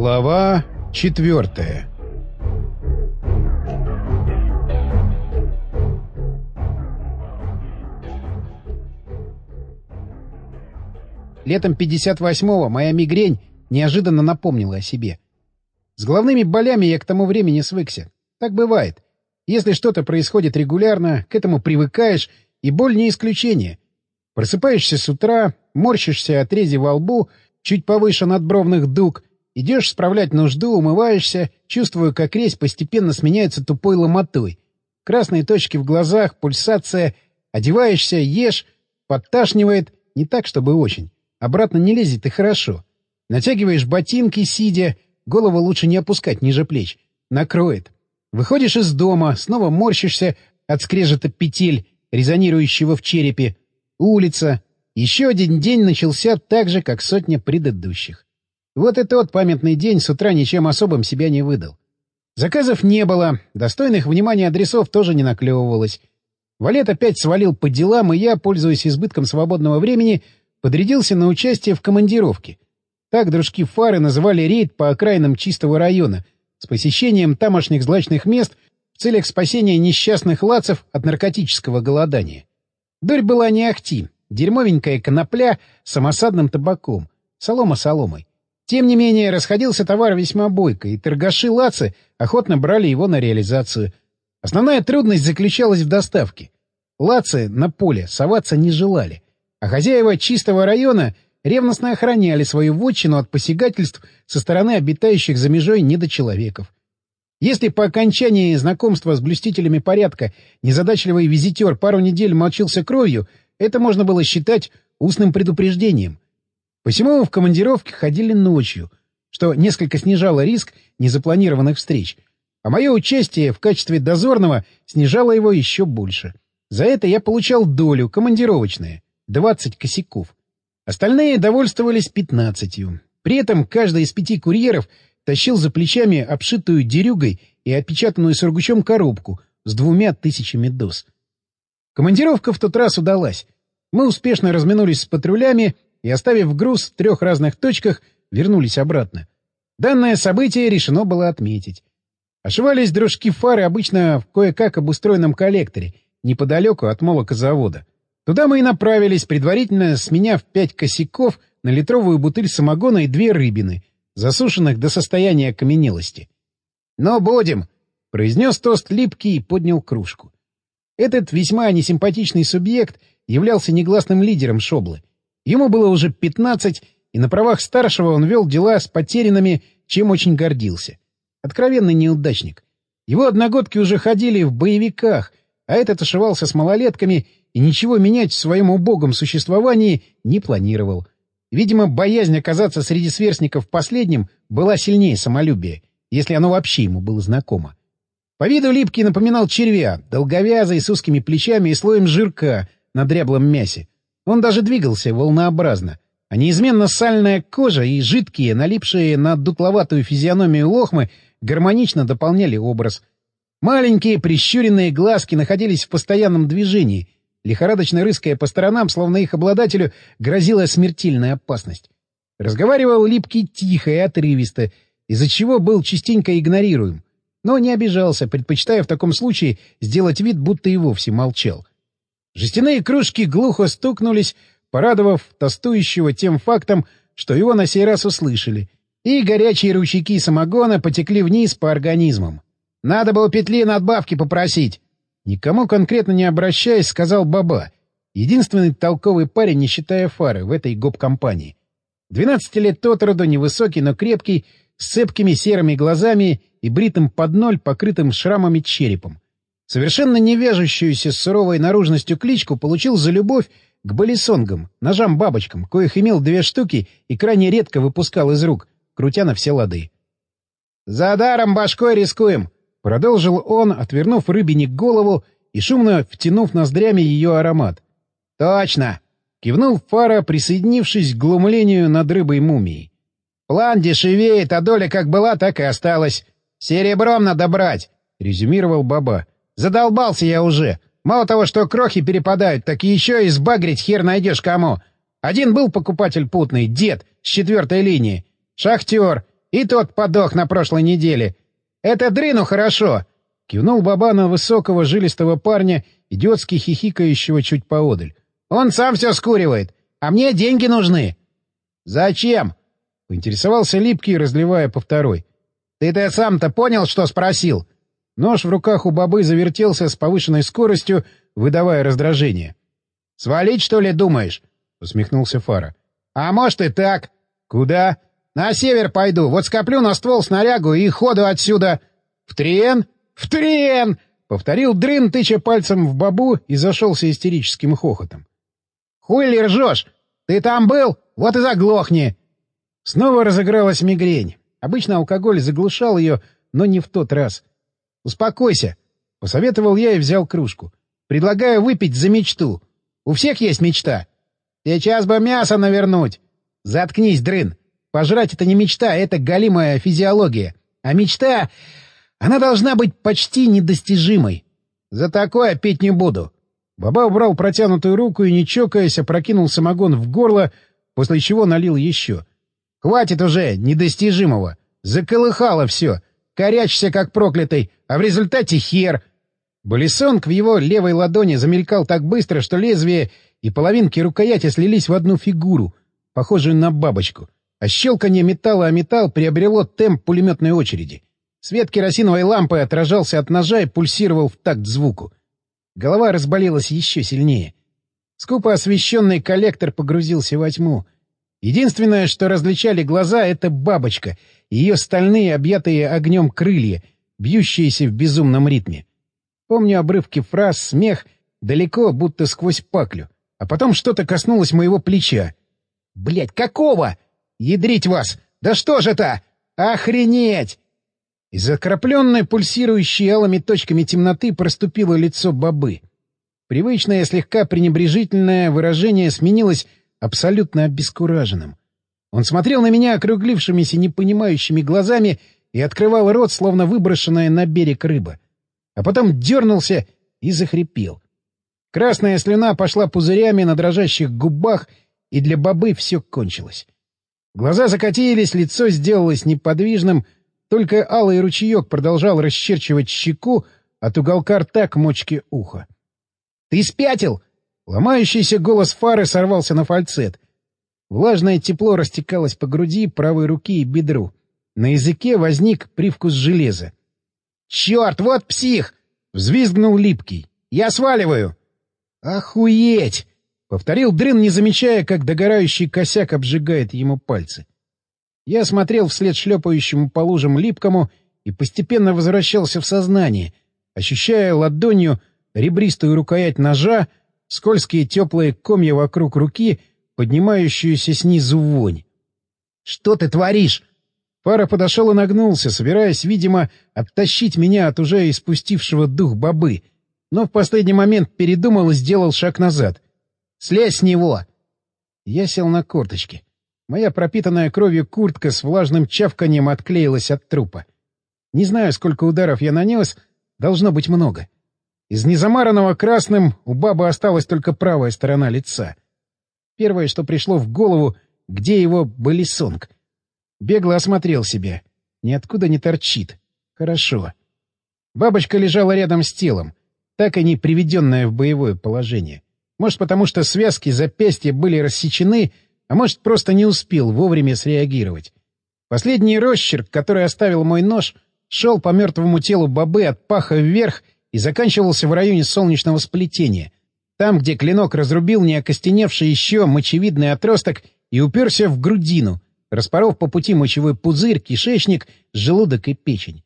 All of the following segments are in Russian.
Глава четвертая Летом 58-го моя мигрень неожиданно напомнила о себе. С головными болями я к тому времени свыкся. Так бывает. Если что-то происходит регулярно, к этому привыкаешь, и боль не исключение. Просыпаешься с утра, морщишься от рези во лбу, чуть повыше надбровных дуг, идешь справлять нужду, умываешься, чувствуя, как резь постепенно сменяется тупой ломотой. Красные точки в глазах, пульсация, одеваешься, ешь, подташнивает, не так, чтобы очень. Обратно не лезет и хорошо. Натягиваешь ботинки, сидя, голову лучше не опускать ниже плеч. Накроет. Выходишь из дома, снова морщишься от скрежета петель, резонирующего в черепе. Улица. Еще один день начался так же, как сотня предыдущих. Вот и тот памятный день с утра ничем особым себя не выдал. Заказов не было, достойных внимания адресов тоже не наклевывалось. Валет опять свалил по делам, и я, пользуясь избытком свободного времени, подрядился на участие в командировке. Так дружки Фары называли рейд по окраинам чистого района, с посещением тамошних злачных мест в целях спасения несчастных лацев от наркотического голодания. Дурь была не ахти, дерьмовенькая конопля с самосадным табаком, солома соломой. Тем не менее, расходился товар весьма бойко, и торгаши-лацы охотно брали его на реализацию. Основная трудность заключалась в доставке. Лацы на поле соваться не желали, а хозяева чистого района ревностно охраняли свою вотчину от посягательств со стороны обитающих за межой недочеловеков. Если по окончании знакомства с блюстителями порядка незадачливый визитер пару недель молчился кровью, это можно было считать устным предупреждением. Посему в командировке ходили ночью, что несколько снижало риск незапланированных встреч, а мое участие в качестве дозорного снижало его еще больше. За это я получал долю, командировочная, 20 косяков. Остальные довольствовались пятнадцатью. При этом каждый из пяти курьеров тащил за плечами обшитую дерюгой и опечатанную сургучом коробку с двумя тысячами доз. Командировка в тот раз удалась. Мы успешно разминулись с патрулями и, оставив груз в трех разных точках, вернулись обратно. Данное событие решено было отметить. Ошивались дружки фары обычно в кое-как обустроенном коллекторе, неподалеку от молокозавода. Туда мы и направились, предварительно сменяв пять косяков на литровую бутыль самогона и две рыбины, засушенных до состояния окаменелости. «Но будем!» — произнес тост липкий и поднял кружку. Этот весьма несимпатичный субъект являлся негласным лидером Шоблы. Ему было уже пятнадцать, и на правах старшего он вел дела с потерянными, чем очень гордился. Откровенный неудачник. Его одногодки уже ходили в боевиках, а этот ошивался с малолетками и ничего менять в своем убогом существовании не планировал. Видимо, боязнь оказаться среди сверстников последним была сильнее самолюбия, если оно вообще ему было знакомо. По виду Липкий напоминал червя, долговязый, с узкими плечами и слоем жирка на дряблом мясе. Он даже двигался волнообразно, а неизменно сальная кожа и жидкие, налипшие на дутловатую физиономию лохмы, гармонично дополняли образ. Маленькие прищуренные глазки находились в постоянном движении — лихорадочно рыская по сторонам, словно их обладателю грозила смертельная опасность. Разговаривал Липкий тихо и отрывисто, из-за чего был частенько игнорируем, но не обижался, предпочитая в таком случае сделать вид, будто и вовсе молчал. Жестяные кружки глухо стукнулись, порадовав тостующего тем фактом, что его на сей раз услышали, и горячие ручейки самогона потекли вниз по организмам. «Надо было петли надбавки попросить», Никому конкретно не обращаясь, сказал Баба. Единственный толковый парень, не считая фары, в этой гоп-компании. Двенадцати лет от роду, невысокий, но крепкий, с цепкими серыми глазами и бритым под ноль, покрытым шрамами черепом. Совершенно не с суровой наружностью кличку получил за любовь к балисонгам, ножам-бабочкам, коих имел две штуки и крайне редко выпускал из рук, крутя на все лады. «За даром башкой рискуем!» — продолжил он, отвернув рыбине голову и шумно втянув ноздрями ее аромат. «Точно!» — кивнул Фара, присоединившись к глумлению над рыбой мумией. «План дешевеет, а доля как была, так и осталась. Серебром надо брать!» — резюмировал Баба. «Задолбался я уже. Мало того, что крохи перепадают, так еще и сбагрить хер найдешь кому. Один был покупатель путный, дед, с четвертой линии. Шахтер. И тот подох на прошлой неделе. Это дрыну хорошо!» Кивнул баба на высокого жилистого парня, идиотски хихикающего чуть поодаль. «Он сам все скуривает, а мне деньги нужны». «Зачем?» — поинтересовался Липкий, разливая по второй. «Ты-то сам-то понял, что спросил?» Нож в руках у бабы завертелся с повышенной скоростью, выдавая раздражение. «Свалить, что ли, думаешь?» — усмехнулся Фара. «А может и так. Куда?» «На север пойду. Вот скоплю на ствол снарягу и ходу отсюда». «В Триен?» «В Триен!» — повторил Дрын, тыча пальцем в бабу и зашелся истерическим хохотом. «Хуй ли ржешь? Ты там был? Вот и заглохни!» Снова разыгралась мигрень. Обычно алкоголь заглушал ее, но не в тот раз. «Успокойся», — посоветовал я и взял кружку. «Предлагаю выпить за мечту. У всех есть мечта. Сейчас бы мясо навернуть. Заткнись, дрын. Пожрать — это не мечта, это галимая физиология. А мечта... Она должна быть почти недостижимой. За такое пить не буду». Баба убрал протянутую руку и, не чокаясь, опрокинул самогон в горло, после чего налил еще. «Хватит уже недостижимого. Заколыхало все. Корячься, как проклятый, а в результате хер. Болисонг в его левой ладони замелькал так быстро, что лезвие и половинки рукояти слились в одну фигуру, похожую на бабочку, а щелканье металла о металл приобрело темп пулеметной очереди. Свет керосиновой лампы отражался от ножа и пульсировал в такт звуку. Голова разболелась еще сильнее. Скупо освещенный коллектор погрузился во тьму. Единственное, что различали глаза, — это бабочка ее стальные, объятые огнем крылья, бьющиеся в безумном ритме. Помню обрывки фраз, смех, далеко, будто сквозь паклю. А потом что-то коснулось моего плеча. Блять, какого? Ядрить вас! Да что же это? Охренеть! Из окропленной, пульсирующей алыми точками темноты проступило лицо бобы. Привычное, слегка пренебрежительное выражение сменилось абсолютно обескураженным. Он смотрел на меня округлившимися непонимающими глазами и открывал рот, словно выброшенная на берег рыба а потом дернулся и захрипел. Красная слюна пошла пузырями на дрожащих губах, и для бобы все кончилось. Глаза закатились, лицо сделалось неподвижным, только алый ручеек продолжал расчерчивать щеку от уголка рта к мочке уха. — Ты спятил! Ломающийся голос фары сорвался на фальцет. Влажное тепло растекалось по груди, правой руки и бедру. На языке возник привкус железа. «Черт, вот псих!» — взвизгнул Липкий. «Я сваливаю!» «Охуеть!» — повторил Дрын, не замечая, как догорающий косяк обжигает ему пальцы. Я смотрел вслед шлепающему по лужам Липкому и постепенно возвращался в сознание, ощущая ладонью ребристую рукоять ножа, скользкие теплые комья вокруг руки, поднимающуюся снизу вонь. «Что ты творишь?» Пара подошел и нагнулся, собираясь, видимо, оттащить меня от уже испустившего дух бобы, но в последний момент передумал и сделал шаг назад. «Слезь с него!» Я сел на корточки. Моя пропитанная кровью куртка с влажным чавканием отклеилась от трупа. Не знаю, сколько ударов я нанес, должно быть много. Из незамаранного красным у бабы осталась только правая сторона лица. Первое, что пришло в голову, где его Болисонг — Бегло осмотрел себя. Ниоткуда не торчит. Хорошо. Бабочка лежала рядом с телом, так и не приведенная в боевое положение. Может, потому что связки запястья были рассечены, а может, просто не успел вовремя среагировать. Последний росчерк, который оставил мой нож, шел по мертвому телу бобы от паха вверх и заканчивался в районе солнечного сплетения, там, где клинок разрубил неокостеневший еще мочевидный отросток и уперся в грудину — распоров по пути мочевой пузырь, кишечник, желудок и печень.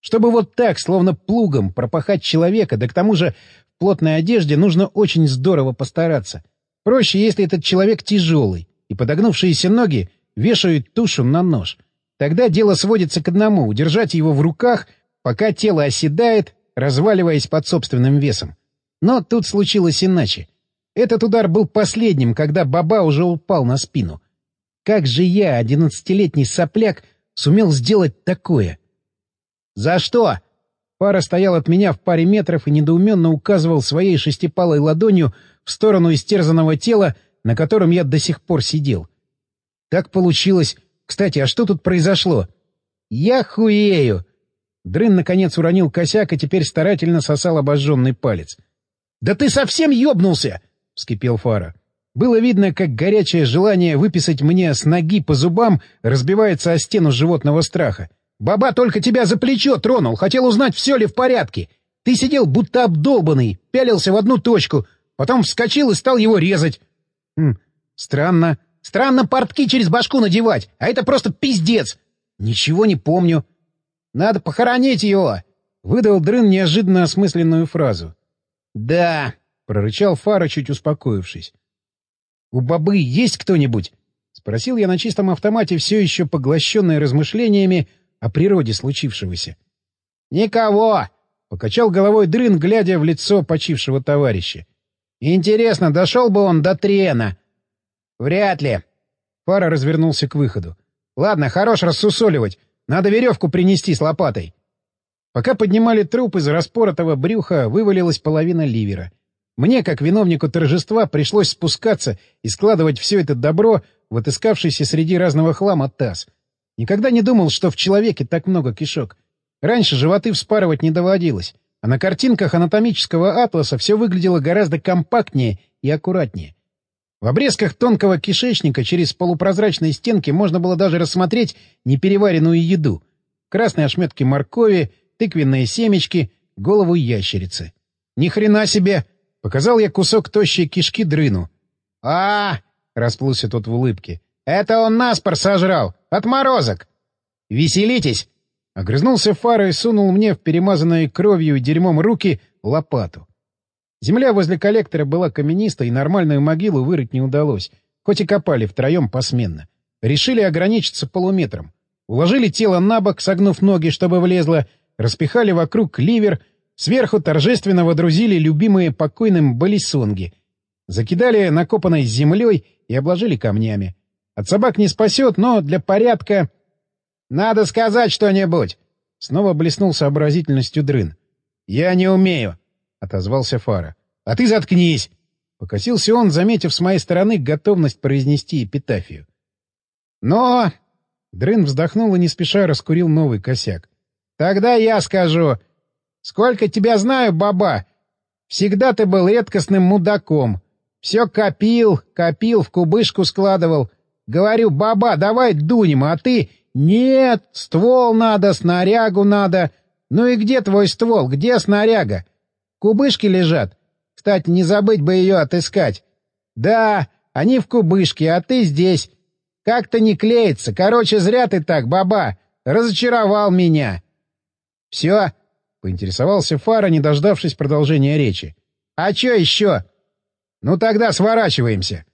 Чтобы вот так, словно плугом, пропахать человека, да к тому же в плотной одежде, нужно очень здорово постараться. Проще, если этот человек тяжелый, и подогнувшиеся ноги вешают тушу на нож. Тогда дело сводится к одному — удержать его в руках, пока тело оседает, разваливаясь под собственным весом. Но тут случилось иначе. Этот удар был последним, когда Баба уже упал на спину — как же я, одиннадцатилетний сопляк, сумел сделать такое? «За что?» Пара стоял от меня в паре метров и недоуменно указывал своей шестипалой ладонью в сторону истерзанного тела, на котором я до сих пор сидел. Так получилось. Кстати, а что тут произошло? Я хуею! Дрын, наконец, уронил косяк и теперь старательно сосал обожженный палец. — Да ты совсем ёбнулся! — вскипел Фара. Было видно, как горячее желание выписать мне с ноги по зубам разбивается о стену животного страха. «Баба только тебя за плечо тронул, хотел узнать, все ли в порядке. Ты сидел будто обдолбанный, пялился в одну точку, потом вскочил и стал его резать». «Хм, странно. Странно портки через башку надевать, а это просто пиздец. Ничего не помню. Надо похоронить его!» — выдал Дрын неожиданно осмысленную фразу. «Да», — прорычал Фара, чуть успокоившись. «У бабы есть кто-нибудь?» — спросил я на чистом автомате, все еще поглощенный размышлениями о природе случившегося. «Никого!» — покачал головой Дрын, глядя в лицо почившего товарища. «Интересно, дошел бы он до Трена?» «Вряд ли». Фара развернулся к выходу. «Ладно, хорош рассусоливать. Надо веревку принести с лопатой». Пока поднимали труп, из распоротого брюха вывалилась половина ливера. Мне, как виновнику торжества, пришлось спускаться и складывать все это добро в отыскавшийся среди разного хлама таз. Никогда не думал, что в человеке так много кишок. Раньше животы вспарывать не доводилось, а на картинках анатомического атласа все выглядело гораздо компактнее и аккуратнее. В обрезках тонкого кишечника через полупрозрачные стенки можно было даже рассмотреть непереваренную еду. Красные ошметки моркови, тыквенные семечки, голову ящерицы. Ни хрена себе! Показал я кусок тощей кишки дрыну. а, -а, -а расплылся тот в улыбке. «Это он наспор сожрал! Отморозок!» «Веселитесь!» Огрызнулся Фара и сунул мне в перемазанные кровью и дерьмом руки лопату. Земля возле коллектора была каменистой, и нормальную могилу вырыть не удалось, хоть и копали втроем посменно. Решили ограничиться полуметром. Уложили тело на бок, согнув ноги, чтобы влезло, распихали вокруг ливер, сверху торжественно водрузили любимые покойным балисонги. Закидали накопанной землей и обложили камнями. От собак не спасет, но для порядка... «Надо сказать что-нибудь!» Снова блеснул сообразительностью дрын. «Я не умею!» — отозвался Фара. «А ты заткнись!» Покосился он, заметив с моей стороны готовность произнести эпитафию. «Но...» Дрын вздохнул и не спеша раскурил новый косяк. «Тогда я скажу. Сколько тебя знаю, баба, всегда ты был редкостным мудаком. Все копил, копил, в кубышку складывал. Говорю, баба, давай дунем, а ты... Нет, ствол надо, снарягу надо. Ну и где твой ствол, где снаряга? Кубышки лежат. Кстати, не забыть бы ее отыскать. Да, они в кубышке, а ты здесь. Как-то не клеится. Короче, зря ты так, баба. Разочаровал меня. — Все? — поинтересовался Фара, не дождавшись продолжения речи. — А что еще? — Ну тогда сворачиваемся.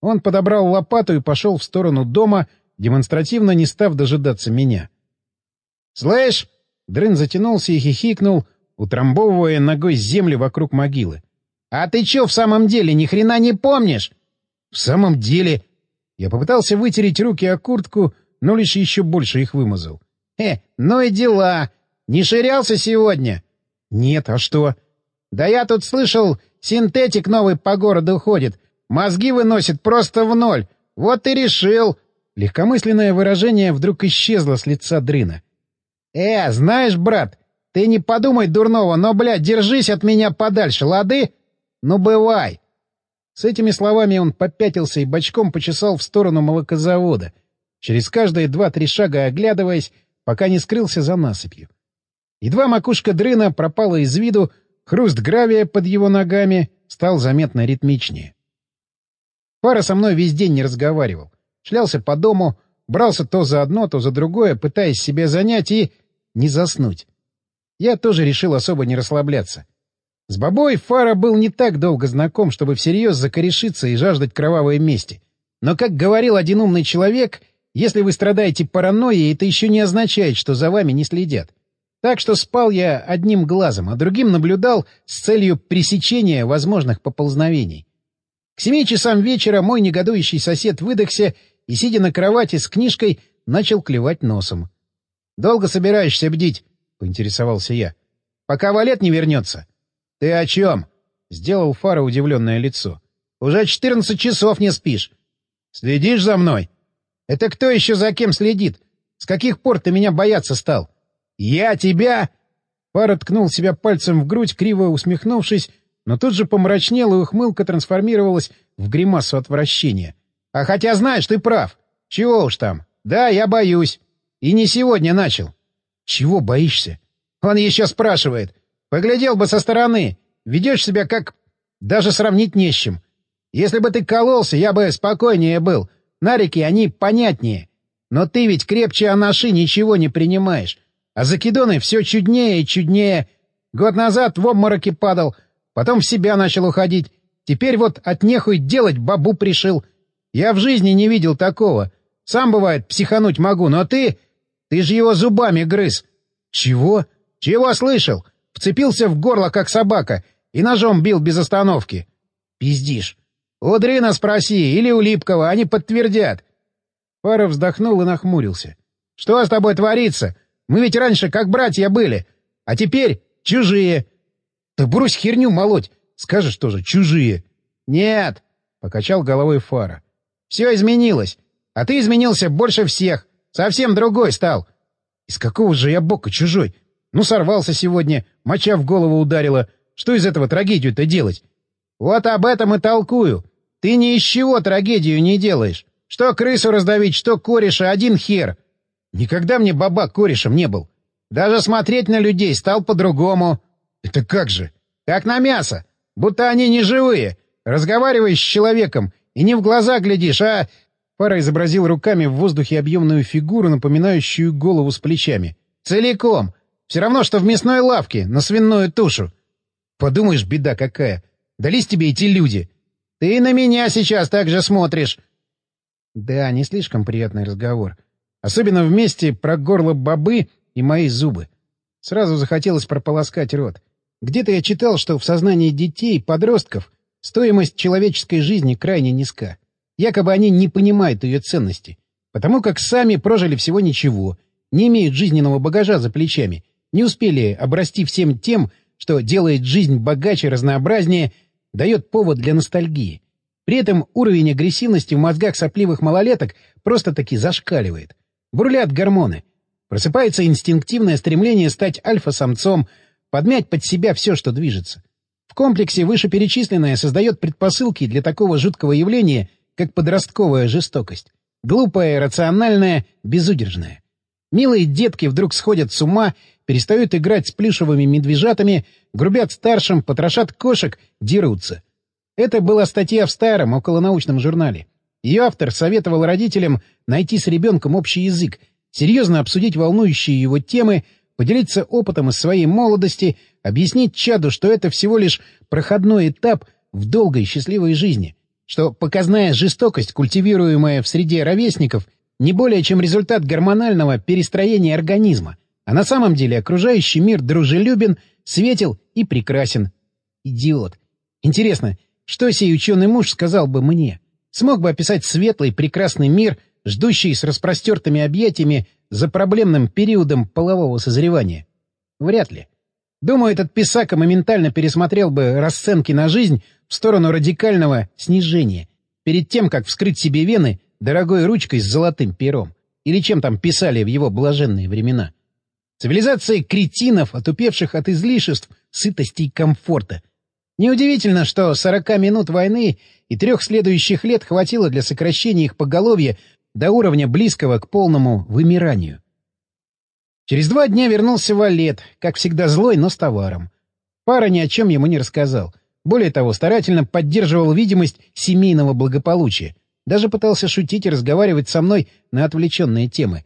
Он подобрал лопату и пошел в сторону дома, демонстративно не став дожидаться меня. — Слышь! — Дрын затянулся и хихикнул, утрамбовывая ногой землю вокруг могилы. — А ты чё в самом деле ни хрена не помнишь? — В самом деле... Я попытался вытереть руки о куртку, но лишь еще больше их вымазал. — Э, ну и дела. Не ширялся сегодня? — Нет, а что? — Да я тут слышал, синтетик новый по городу ходит. Мозги выносит просто в ноль. Вот и решил. Легкомысленное выражение вдруг исчезло с лица Дрына. — Э, знаешь, брат, ты не подумай дурного, но, блядь, держись от меня подальше, лады? Ну, бывай. С этими словами он попятился и бочком почесал в сторону молокозавода, через каждые два-три шага оглядываясь, пока не скрылся за насыпью. Едва макушка дрына пропала из виду, хруст гравия под его ногами стал заметно ритмичнее. Пара со мной весь день не разговаривал. Шлялся по дому, брался то за одно, то за другое, пытаясь себе занять и не заснуть я тоже решил особо не расслабляться. С бабой Фара был не так долго знаком, чтобы всерьез закорешиться и жаждать кровавой мести. Но, как говорил один умный человек, если вы страдаете паранойей, это еще не означает, что за вами не следят. Так что спал я одним глазом, а другим наблюдал с целью пресечения возможных поползновений. К семи часам вечера мой негодующий сосед выдохся и, сидя на кровати с книжкой, начал клевать носом. — Долго собираешься бдить? — поинтересовался я. — Пока валет не вернется. — Ты о чем? — сделал Фара удивленное лицо. — Уже четырнадцать часов не спишь. — Следишь за мной? — Это кто еще за кем следит? С каких пор ты меня бояться стал? Я тебя... Пара ткнул себя пальцем в грудь, криво усмехнувшись, но тут же помрачнел, и ухмылка трансформировалась в гримасу отвращения. А хотя, знаешь, ты прав. Чего уж там. Да, я боюсь. И не сегодня начал. Чего боишься? Он еще спрашивает. Поглядел бы со стороны. Ведешь себя как... Даже сравнить не с чем. Если бы ты кололся, я бы спокойнее был. Нарики, они понятнее. Но ты ведь крепче анаши ничего не принимаешь. А закидоны все чуднее и чуднее. Год назад в обмороке падал, потом в себя начал уходить. Теперь вот от нехуй делать бабу пришил. Я в жизни не видел такого. Сам, бывает, психануть могу, но ты... Ты же его зубами грыз. Чего? Чего слышал? Вцепился в горло, как собака, и ножом бил без остановки. Пиздишь. У Дрина спроси, или у Липкова, они подтвердят. Пара вздохнул и нахмурился. Что с тобой творится? Мы ведь раньше как братья были, а теперь чужие. Да брось херню молоть, скажешь тоже, чужие. Нет, — покачал головой Фара. Все изменилось, а ты изменился больше всех, совсем другой стал. Из какого же я бока чужой? Ну, сорвался сегодня, моча в голову ударила. Что из этого трагедию-то делать? Вот об этом и толкую. Ты ни из чего трагедию не делаешь. Что крысу раздавить, что кореша, один хер. Никогда мне бабак корешем не был. Даже смотреть на людей стал по-другому. Это как же? Как на мясо. Будто они не живые. Разговариваешь с человеком и не в глаза глядишь, а... Пара изобразил руками в воздухе объемную фигуру, напоминающую голову с плечами. Целиком. Все равно, что в мясной лавке, на свиную тушу. Подумаешь, беда какая. Дались тебе эти люди. Ты на меня сейчас так же смотришь. Да, не слишком приятный разговор. Особенно вместе про горло бобы и мои зубы. Сразу захотелось прополоскать рот. Где-то я читал, что в сознании детей подростков стоимость человеческой жизни крайне низка. Якобы они не понимают ее ценности, потому как сами прожили всего ничего, не имеют жизненного багажа за плечами, не успели обрасти всем тем, что делает жизнь богаче, разнообразнее, дает повод для ностальгии. При этом уровень агрессивности в мозгах сопливых малолеток просто-таки зашкаливает. Бурлят гормоны. Просыпается инстинктивное стремление стать альфа-самцом, подмять под себя все, что движется. В комплексе вышеперечисленное создает предпосылки для такого жуткого явления, как подростковая жестокость. Глупая, рациональная, безудержная. Милые детки вдруг сходят с ума, перестают играть с плюшевыми медвежатами, грубят старшим, потрошат кошек, дерутся. Это была статья в старом, околонаучном журнале. Ее автор советовал родителям найти с ребенком общий язык, серьезно обсудить волнующие его темы, поделиться опытом из своей молодости, объяснить чаду, что это всего лишь проходной этап в долгой счастливой жизни, что показная жестокость, культивируемая в среде ровесников, не более чем результат гормонального перестроения организма, а на самом деле окружающий мир дружелюбен, светел и прекрасен. Идиот. Интересно, что сей ученый муж сказал бы мне? Смог бы описать светлый, прекрасный мир, ждущий с распростертыми объятиями за проблемным периодом полового созревания? Вряд ли. Думаю, этот писака моментально пересмотрел бы расценки на жизнь в сторону радикального снижения, перед тем, как вскрыть себе вены дорогой ручкой с золотым пером, или чем там писали в его блаженные времена. Цивилизация кретинов, отупевших от излишеств, сытости и комфорта. Неудивительно, что сорока минут войны и трех следующих лет хватило для сокращения их поголовья до уровня близкого к полному вымиранию. Через два дня вернулся Валет, как всегда злой, но с товаром. Пара ни о чем ему не рассказал. Более того, старательно поддерживал видимость семейного благополучия. Даже пытался шутить и разговаривать со мной на отвлеченные темы.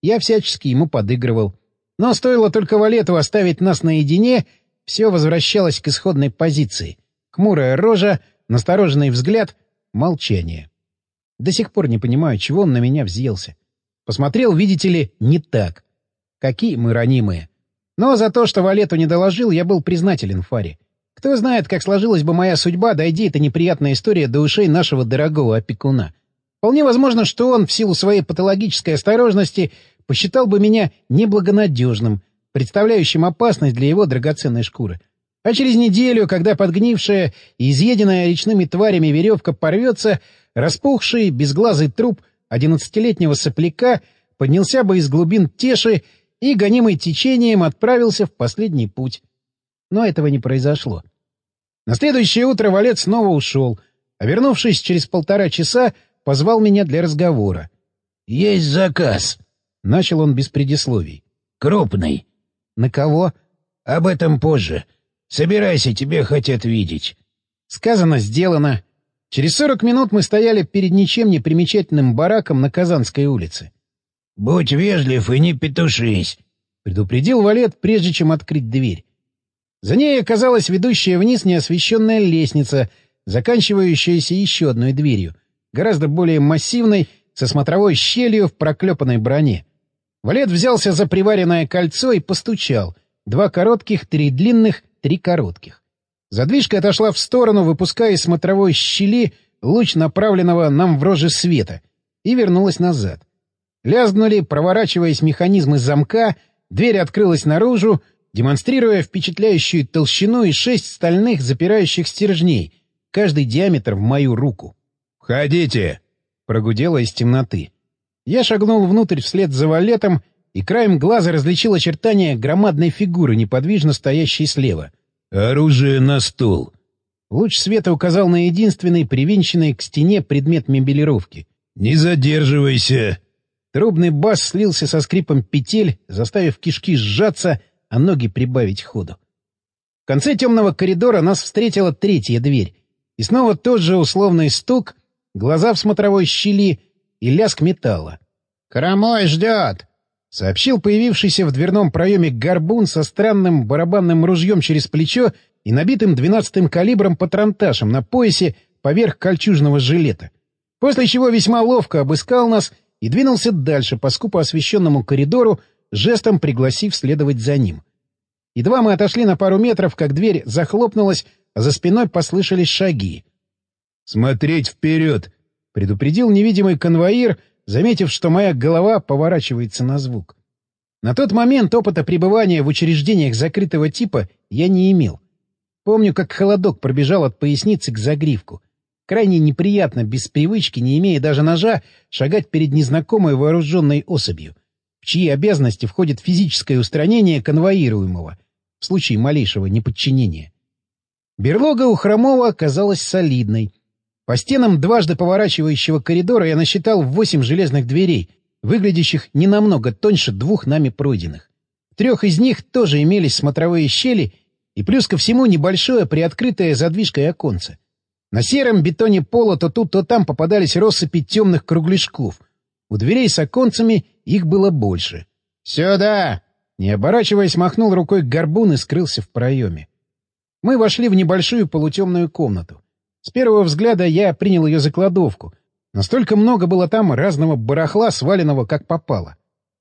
Я всячески ему подыгрывал. Но стоило только Валету оставить нас наедине, все возвращалось к исходной позиции. Хмурая рожа, настороженный взгляд, молчание. До сих пор не понимаю, чего он на меня взъелся. Посмотрел, видите ли, не так. Какие мы ранимые. Но за то, что Валету не доложил, я был признателен Фаре. Кто знает, как сложилась бы моя судьба, дойди эта неприятная история до ушей нашего дорогого опекуна. Вполне возможно, что он, в силу своей патологической осторожности, посчитал бы меня неблагонадежным, представляющим опасность для его драгоценной шкуры. А через неделю, когда подгнившая и изъеденная речными тварями веревка порвется, распухший, безглазый труп одиннадцатилетнего сопляка поднялся бы из глубин Теши и, гонимый течением, отправился в последний путь. Но этого не произошло. На следующее утро Валет снова ушел, а вернувшись через полтора часа, позвал меня для разговора. — Есть заказ, — начал он без предисловий. — Крупный. — На кого? — Об этом позже. Собирайся, тебе хотят видеть. Сказано, сделано. Через сорок минут мы стояли перед ничем не примечательным бараком на Казанской улице. — Будь вежлив и не петушись, — предупредил Валет, прежде чем открыть дверь. За ней оказалась ведущая вниз неосвещенная лестница, заканчивающаяся еще одной дверью, гораздо более массивной, со смотровой щелью в проклепанной броне. Валет взялся за приваренное кольцо и постучал. Два коротких, три длинных, три коротких. Задвижка отошла в сторону, выпуская из смотровой щели луч направленного нам в роже света, и вернулась назад. Лязгнули, проворачиваясь механизмы замка, дверь открылась наружу, демонстрируя впечатляющую толщину и шесть стальных запирающих стержней, каждый диаметр в мою руку. «Входите!» — прогудело из темноты. Я шагнул внутрь вслед за валетом и краем глаза различил очертания громадной фигуры, неподвижно стоящей слева. «Оружие на стол!» Луч света указал на единственный привинченный к стене предмет мебелировки. «Не задерживайся!» Трубный бас слился со скрипом петель, заставив кишки сжаться, а ноги прибавить ходу. В конце темного коридора нас встретила третья дверь. И снова тот же условный стук, глаза в смотровой щели и лязг металла. «Хромой ждет!» — сообщил появившийся в дверном проеме горбун со странным барабанным ружьем через плечо и набитым двенадцатым калибром патронташем на поясе поверх кольчужного жилета. После чего весьма ловко обыскал нас — и двинулся дальше по скупо освещенному коридору, жестом пригласив следовать за ним. Едва мы отошли на пару метров, как дверь захлопнулась, а за спиной послышались шаги. «Смотреть вперед!» — предупредил невидимый конвоир, заметив, что моя голова поворачивается на звук. На тот момент опыта пребывания в учреждениях закрытого типа я не имел. Помню, как холодок пробежал от поясницы к загривку. Крайне неприятно, без привычки, не имея даже ножа, шагать перед незнакомой вооруженной особью, в чьи обязанности входит физическое устранение конвоируемого в случае малейшего неподчинения. Берлога у Хромова оказалась солидной. По стенам дважды поворачивающего коридора я насчитал восемь железных дверей, выглядящих не намного тоньше двух нами пройденных. В трех из них тоже имелись смотровые щели и плюс ко всему небольшое приоткрытое задвижкой оконце. На сером бетоне пола то тут, то там попадались россыпи темных кругляшков. У дверей с оконцами их было больше. «Сюда!» Не оборачиваясь, махнул рукой горбун и скрылся в проеме. Мы вошли в небольшую полутемную комнату. С первого взгляда я принял ее за кладовку. Настолько много было там разного барахла, сваленного как попало.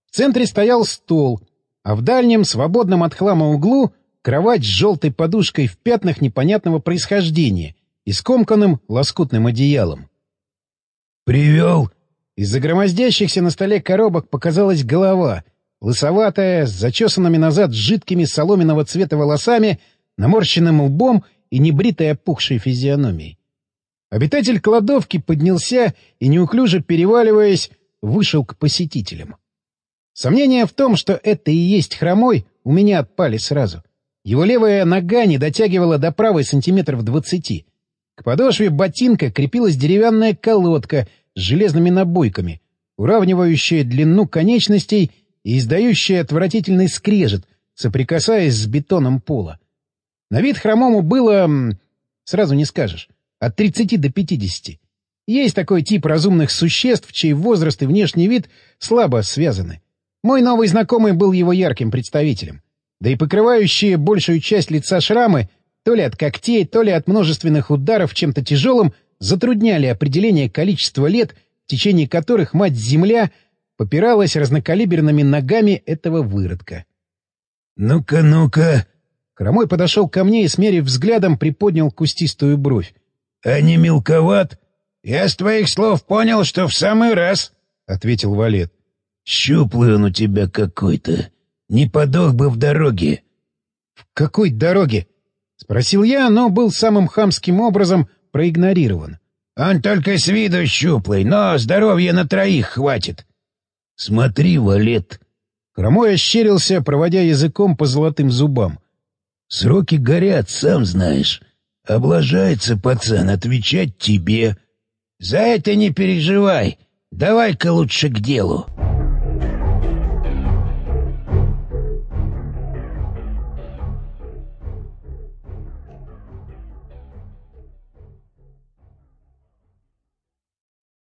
В центре стоял стол, а в дальнем, свободном от хлама углу, кровать с желтой подушкой в пятнах непонятного происхождения — и скомканным лоскутным одеялом. «Привел?» Из-за громоздящихся на столе коробок показалась голова, лысоватая, с зачесанными назад жидкими соломенного цвета волосами, наморщенным лбом и небритой опухшей физиономией. Обитатель кладовки поднялся и, неуклюже переваливаясь, вышел к посетителям. Сомнения в том, что это и есть хромой, у меня отпали сразу. Его левая нога не дотягивала до правой сантиметров двадцати — к подошве ботинка крепилась деревянная колодка с железными набойками, уравнивающая длину конечностей и издающая отвратительный скрежет, соприкасаясь с бетоном пола. На вид хромому было... сразу не скажешь. От 30 до 50. Есть такой тип разумных существ, чей возраст и внешний вид слабо связаны. Мой новый знакомый был его ярким представителем. Да и покрывающие большую часть лица шрамы то ли от когтей, то ли от множественных ударов чем-то тяжелым, затрудняли определение количества лет, в течение которых мать-земля попиралась разнокалиберными ногами этого выродка. «Ну-ка, ну-ка!» Хромой подошел ко мне и, смерив взглядом, приподнял кустистую бровь. «А не мелковат? Я с твоих слов понял, что в самый раз!» — ответил Валет. «Щуплый он у тебя какой-то. Не подох бы в дороге». «В какой дороге?» — спросил я, но был самым хамским образом проигнорирован. — Он только с виду щуплый, но здоровья на троих хватит. Смотри, Валет. Хромой ощерился, проводя языком по золотым зубам. Сроки горят, сам знаешь. Облажается пацан, отвечать тебе. За это не переживай. Давай-ка лучше к делу.